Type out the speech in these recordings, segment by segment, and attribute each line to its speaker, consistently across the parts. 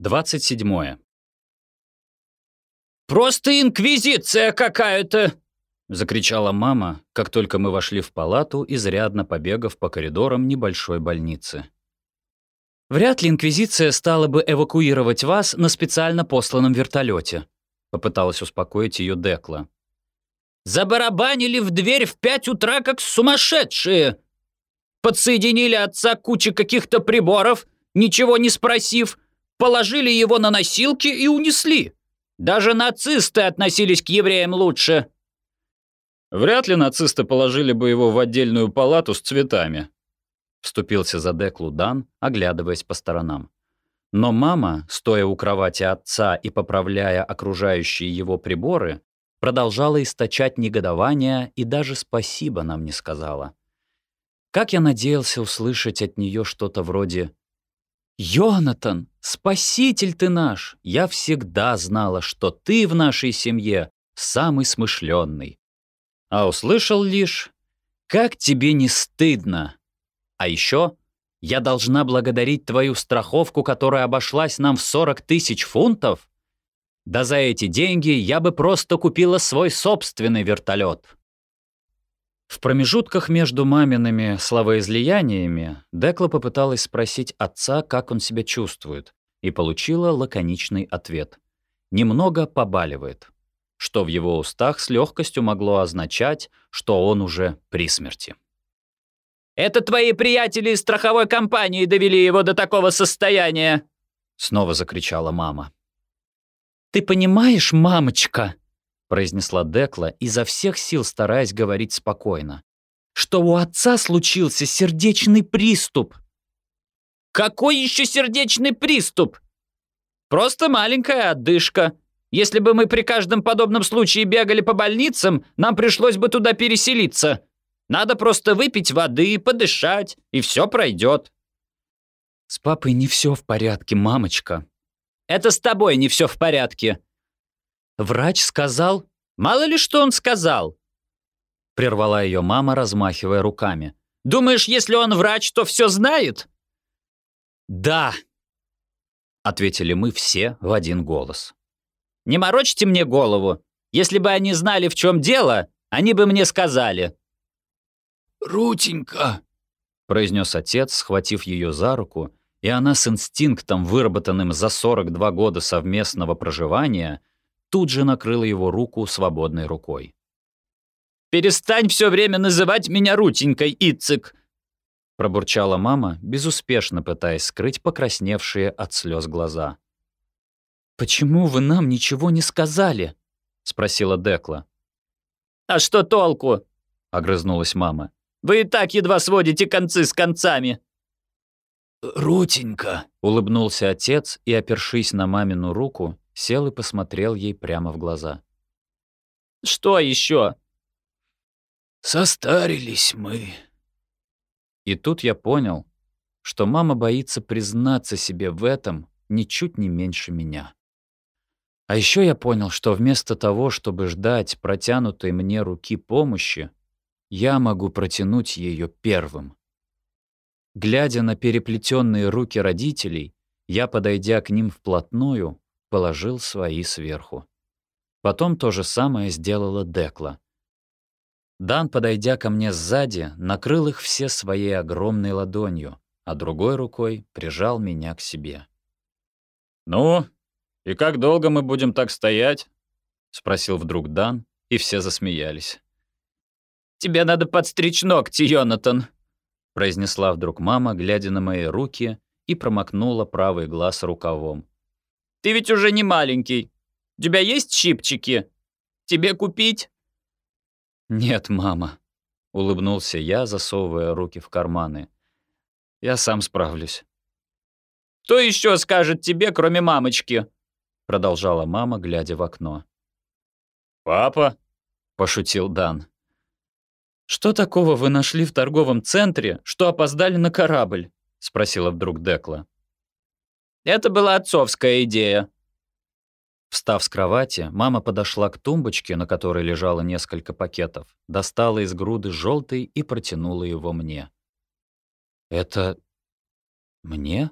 Speaker 1: 27.
Speaker 2: «Просто инквизиция какая-то!»
Speaker 1: — закричала мама, как только мы вошли в палату, изрядно побегав по коридорам небольшой больницы. «Вряд ли Инквизиция стала бы эвакуировать вас на специально посланном вертолете», — попыталась успокоить ее Декла.
Speaker 2: «Забарабанили в дверь в пять утра, как сумасшедшие! Подсоединили отца к куче каких-то приборов, ничего не спросив, положили его на носилки и унесли. Даже нацисты относились к евреям лучше».
Speaker 1: «Вряд ли нацисты положили бы его в отдельную палату с цветами», — вступился за Деклу Дан, оглядываясь по сторонам. Но мама, стоя у кровати отца и поправляя окружающие его приборы, продолжала источать негодование и даже спасибо нам не сказала. Как я надеялся услышать от нее что-то вроде «Йонатан, спаситель ты наш! Я всегда знала, что ты в нашей семье самый смышленный». А услышал лишь «Как тебе не стыдно!» А еще «Я должна благодарить твою страховку, которая обошлась нам в 40 тысяч фунтов?» Да за эти деньги я бы просто купила свой собственный вертолет. В промежутках между мамиными словоизлияниями Декла попыталась спросить отца, как он себя чувствует, и получила лаконичный ответ. Немного побаливает, что в его устах с легкостью могло означать, что он уже при смерти.
Speaker 2: «Это твои приятели из страховой компании довели его до такого состояния!»
Speaker 1: Снова закричала мама.
Speaker 2: «Ты понимаешь, мамочка?»
Speaker 1: Произнесла Декла, изо всех сил стараясь говорить спокойно.
Speaker 2: «Что у отца случился сердечный приступ». «Какой еще сердечный приступ?» «Просто маленькая отдышка. Если бы мы при каждом подобном случае бегали по больницам, нам пришлось бы туда переселиться. Надо просто выпить воды, подышать, и все пройдет».
Speaker 1: «С папой не все в порядке, мамочка».
Speaker 2: «Это с тобой не все в порядке.
Speaker 1: Врач сказал...
Speaker 2: Мало ли что он сказал.
Speaker 1: Прервала ее мама, размахивая руками.
Speaker 2: Думаешь, если он врач, то все знает?
Speaker 1: Да, ответили мы все в один голос.
Speaker 2: Не морочьте мне голову. Если бы они знали, в чем дело, они бы мне сказали.
Speaker 3: «Рутенька», —
Speaker 1: произнес отец, схватив ее за руку, и она с инстинктом, выработанным за 42 года совместного проживания, тут же накрыла его руку свободной рукой.
Speaker 2: «Перестань все время называть меня Рутенькой, Ицик!»
Speaker 1: пробурчала мама, безуспешно пытаясь скрыть покрасневшие от слез глаза.
Speaker 2: «Почему вы нам ничего не сказали?» — спросила Декла. «А что толку?» — огрызнулась мама. «Вы и так едва сводите концы с концами».
Speaker 3: «Рутенька», —
Speaker 1: улыбнулся отец и, опершись на мамину руку, сел и посмотрел ей прямо в глаза.
Speaker 2: «Что еще?»
Speaker 3: «Состарились мы».
Speaker 1: И тут я понял, что мама боится признаться себе в этом ничуть не меньше меня. А еще я понял, что вместо того, чтобы ждать протянутой мне руки помощи, я могу протянуть ее первым. Глядя на переплетенные руки родителей, я, подойдя к ним вплотную, положил свои сверху. Потом то же самое сделала Декла. Дан, подойдя ко мне сзади, накрыл их все своей огромной ладонью, а другой рукой прижал меня к себе. «Ну, и как долго мы будем так стоять?» — спросил вдруг Дан, и все засмеялись.
Speaker 2: «Тебе надо подстричь ногти, Йонатан», —
Speaker 1: произнесла вдруг мама, глядя на мои руки, и промокнула правый глаз рукавом.
Speaker 2: Ты ведь уже не маленький. У тебя есть щипчики? Тебе купить?»
Speaker 1: «Нет, мама», — улыбнулся я, засовывая руки в карманы. «Я сам справлюсь».
Speaker 2: «Кто еще скажет тебе, кроме мамочки?»
Speaker 1: Продолжала мама, глядя в окно.
Speaker 2: «Папа?»
Speaker 1: — пошутил Дан. «Что такого вы нашли в торговом центре, что опоздали на корабль?» — спросила вдруг Декла.
Speaker 2: Это была отцовская идея».
Speaker 1: Встав с кровати, мама подошла к тумбочке, на которой лежало несколько пакетов, достала из груды желтый и протянула его мне. «Это мне?»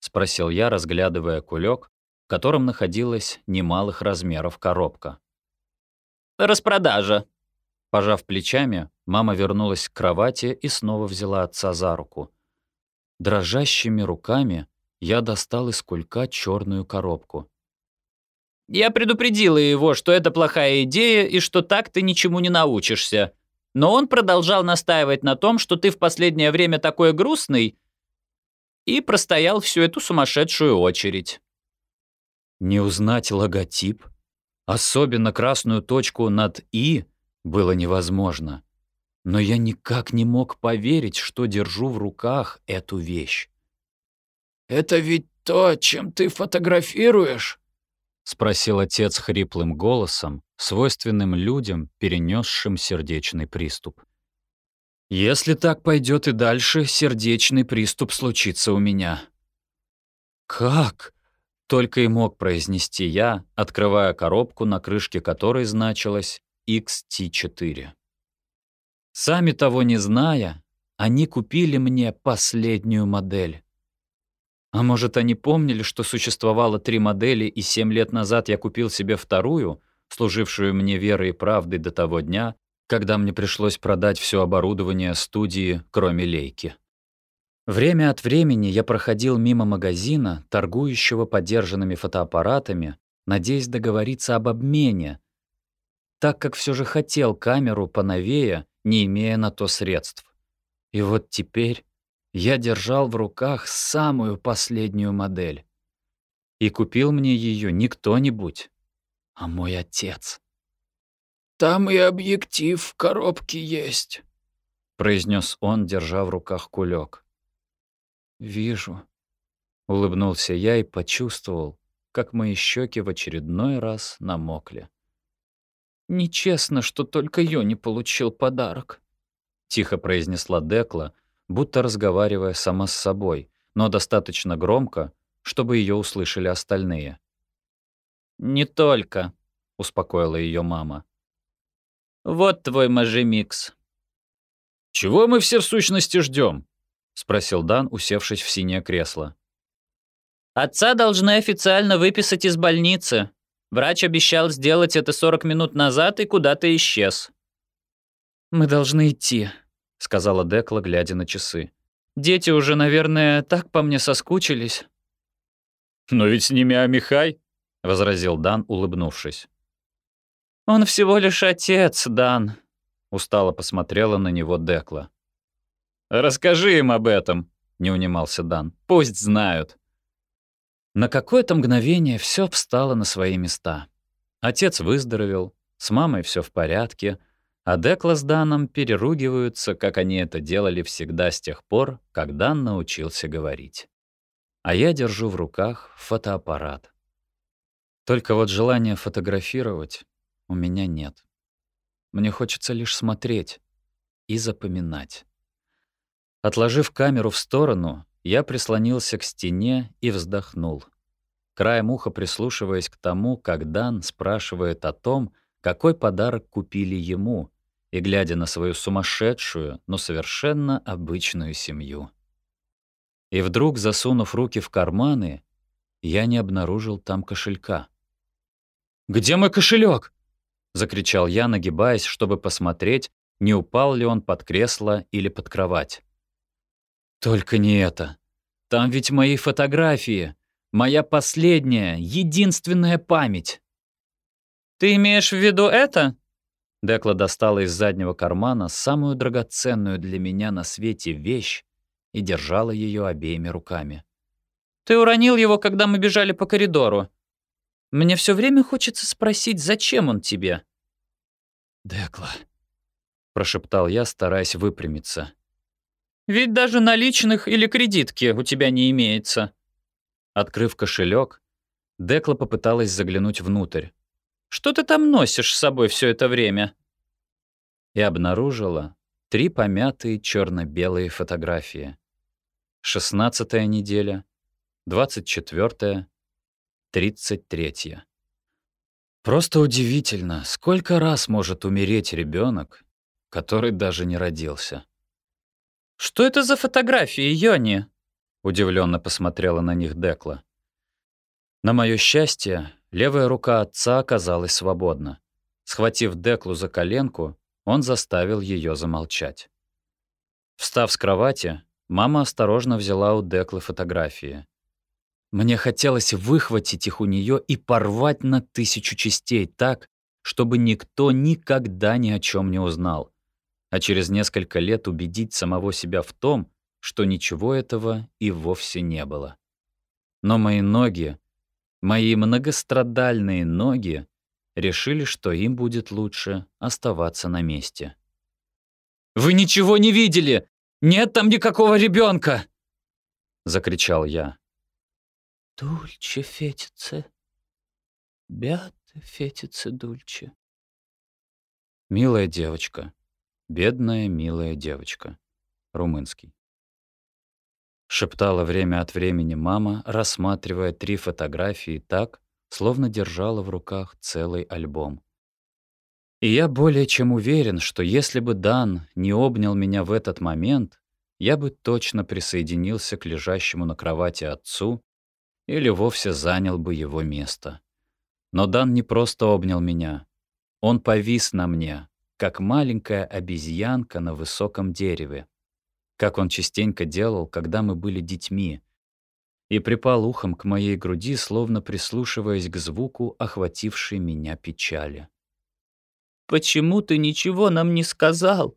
Speaker 1: спросил я, разглядывая кулек, в котором находилась немалых размеров коробка.
Speaker 2: «Распродажа».
Speaker 1: Пожав плечами, мама вернулась к кровати и снова взяла отца за руку. Дрожащими руками я достал из кулька черную коробку.
Speaker 2: «Я предупредила его, что это плохая идея и что так ты ничему не научишься. Но он продолжал настаивать на том, что ты в последнее время такой грустный, и простоял всю эту сумасшедшую очередь.
Speaker 1: Не узнать логотип, особенно красную точку над «и», было невозможно. Но я никак не мог поверить, что держу в руках эту вещь.
Speaker 3: «Это ведь то, чем ты фотографируешь?»
Speaker 1: — спросил отец хриплым голосом, свойственным людям, перенесшим сердечный приступ. «Если так пойдет и дальше, сердечный приступ случится у меня». «Как?» — только и мог произнести я, открывая коробку, на крышке которой значилось XT4. Сами того не зная, они купили мне последнюю модель. А может, они помнили, что существовало три модели, и семь лет назад я купил себе вторую, служившую мне верой и правдой до того дня, когда мне пришлось продать все оборудование студии, кроме лейки. Время от времени я проходил мимо магазина, торгующего подержанными фотоаппаратами, надеясь договориться об обмене, так как все же хотел камеру поновее, не имея на то средств. И вот теперь я держал в руках самую последнюю модель. И купил мне ее не кто-нибудь, а мой отец.
Speaker 3: «Там и объектив в коробке есть», —
Speaker 1: произнес он, держа в руках кулек. «Вижу», — улыбнулся я и почувствовал, как мои щеки в очередной раз намокли.
Speaker 2: «Нечестно, что только я не получил подарок», —
Speaker 1: тихо произнесла Декла, будто разговаривая сама с собой, но достаточно громко, чтобы ее услышали остальные.
Speaker 2: «Не только», —
Speaker 1: успокоила ее мама.
Speaker 2: «Вот твой мажемикс».
Speaker 1: «Чего мы все в сущности ждем? спросил Дан, усевшись в синее кресло.
Speaker 2: «Отца должны официально выписать из больницы. Врач обещал сделать это 40 минут назад и куда-то исчез».
Speaker 1: «Мы должны идти», — сказала Декла, глядя на часы. «Дети уже, наверное, так по мне соскучились». «Но ведь с ними Амихай», — возразил Дан, улыбнувшись.
Speaker 2: «Он всего лишь отец, Дан», —
Speaker 1: устало посмотрела на него Декла. «Расскажи им об этом», — не унимался Дан. «Пусть знают». На какое-то мгновение все встало на свои места. Отец выздоровел, с мамой все в порядке — а Декла с Даном переругиваются, как они это делали всегда с тех пор, как Дан научился говорить. А я держу в руках фотоаппарат. Только вот желания фотографировать у меня нет. Мне хочется лишь смотреть и запоминать. Отложив камеру в сторону, я прислонился к стене и вздохнул. Краем уха прислушиваясь к тому, как Дан спрашивает о том, какой подарок купили ему, и глядя на свою сумасшедшую, но совершенно обычную семью. И вдруг, засунув руки в карманы, я не обнаружил там кошелька. «Где мой кошелек? закричал я, нагибаясь, чтобы посмотреть, не упал ли он под кресло или под кровать. «Только не это. Там ведь мои фотографии. Моя последняя, единственная память».
Speaker 2: «Ты имеешь в виду это?»
Speaker 1: Декла достала из заднего кармана самую драгоценную для меня на свете вещь и держала ее обеими руками.
Speaker 2: «Ты уронил его, когда мы бежали по коридору. Мне все время хочется спросить, зачем он тебе?»
Speaker 1: «Декла», — прошептал я, стараясь выпрямиться.
Speaker 2: «Ведь даже наличных или кредитки у тебя не имеется».
Speaker 1: Открыв кошелек, Декла попыталась заглянуть внутрь.
Speaker 2: Что ты там носишь с собой все это время?»
Speaker 1: И обнаружила три помятые черно-белые фотографии. Шестнадцатая неделя, двадцать четвертая, тридцать третья. Просто удивительно, сколько раз может умереть ребенок, который даже не родился.
Speaker 2: «Что это за фотографии, Йони?»
Speaker 1: Удивленно посмотрела на них Декла. На мое счастье, левая рука отца оказалась свободна. Схватив Деклу за коленку, он заставил ее замолчать. Встав с кровати, мама осторожно взяла у Деклы фотографии. Мне хотелось выхватить их у нее и порвать на тысячу частей так, чтобы никто никогда ни о чем не узнал, а через несколько лет убедить самого себя в том, что ничего этого и вовсе не было. Но мои ноги, мои многострадальные ноги, решили, что им будет лучше оставаться на месте.
Speaker 2: «Вы ничего не видели! Нет там никакого ребенка!
Speaker 1: закричал я.
Speaker 3: «Дульче фетице, бят фетице дульче».
Speaker 1: Милая девочка, бедная милая девочка. Румынский шептала время от времени мама, рассматривая три фотографии так, словно держала в руках целый альбом. И я более чем уверен, что если бы Дан не обнял меня в этот момент, я бы точно присоединился к лежащему на кровати отцу или вовсе занял бы его место. Но Дан не просто обнял меня. Он повис на мне, как маленькая обезьянка на высоком дереве, как он частенько делал, когда мы были детьми, и припал ухом к моей груди, словно прислушиваясь к звуку, охватившей меня печали.
Speaker 2: «Почему ты ничего нам не сказал?»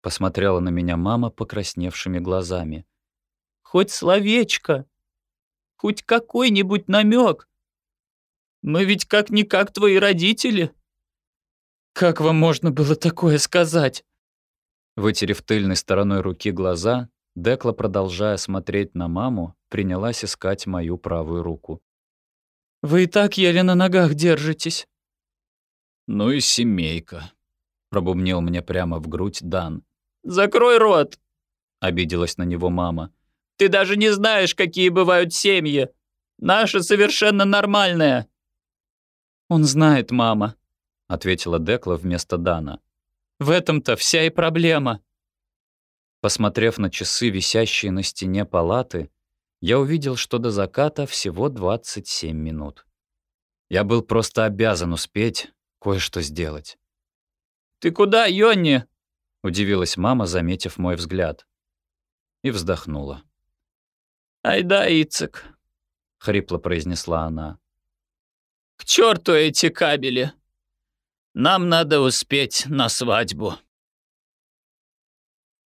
Speaker 1: Посмотрела на меня мама покрасневшими глазами.
Speaker 2: «Хоть словечко, хоть какой-нибудь намек. Мы ведь как-никак твои родители». «Как вам можно было такое сказать?»
Speaker 1: Вытерев тыльной стороной руки глаза, Декла, продолжая смотреть на маму, принялась искать мою правую руку.
Speaker 2: «Вы и так еле на ногах держитесь».
Speaker 1: «Ну и семейка», — пробубнил мне прямо в грудь Дан.
Speaker 2: «Закрой рот!»
Speaker 1: — обиделась на него мама.
Speaker 2: «Ты даже не знаешь, какие бывают семьи. Наша совершенно нормальная». «Он знает, мама», — ответила Декла вместо Дана. В этом-то вся и проблема.
Speaker 1: Посмотрев на часы, висящие на стене палаты, я увидел, что до заката всего 27 минут. Я был просто обязан успеть кое-что сделать.
Speaker 2: «Ты куда, Йонни?»
Speaker 1: — удивилась мама, заметив мой взгляд. И вздохнула.
Speaker 2: «Ай да, Ицек», —
Speaker 1: хрипло произнесла она.
Speaker 2: «К черту эти кабели!» Нам надо успеть на свадьбу».